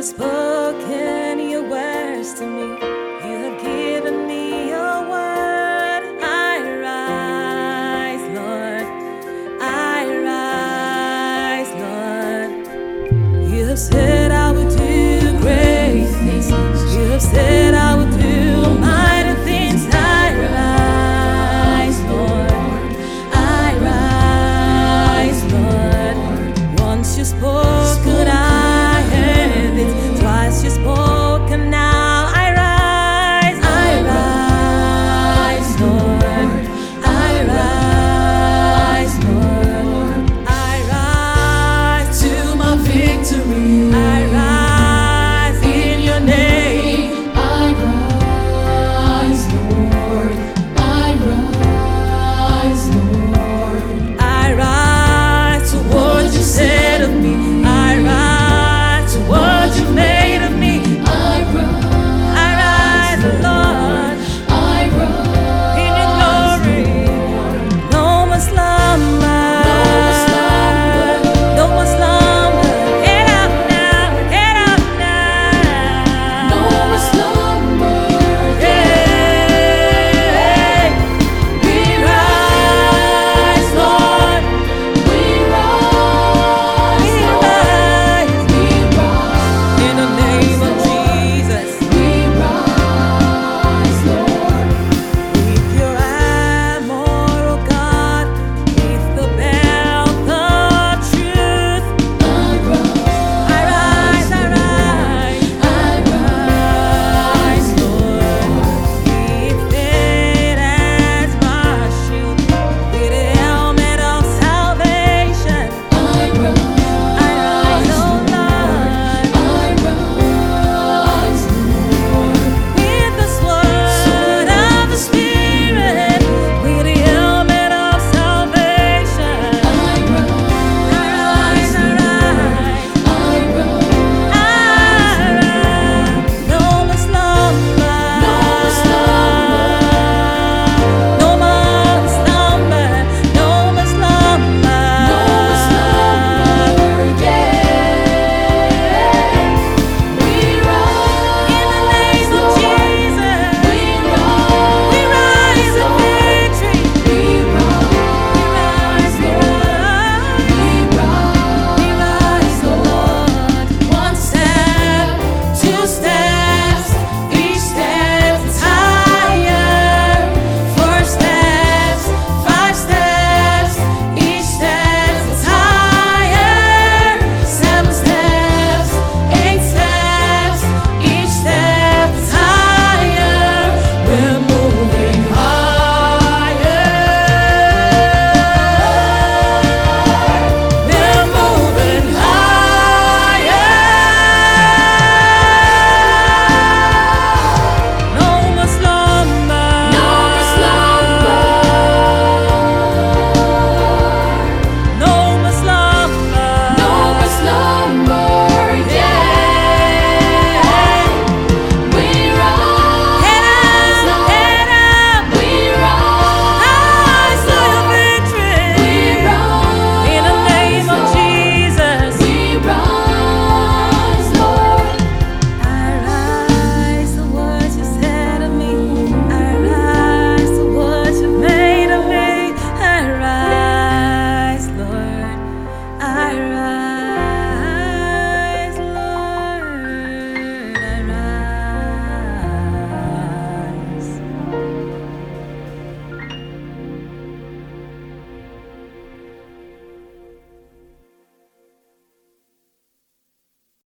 have spoken your words to me. You have given me your word. I rise, Lord. I rise, Lord. You have said I would do great things. You have said.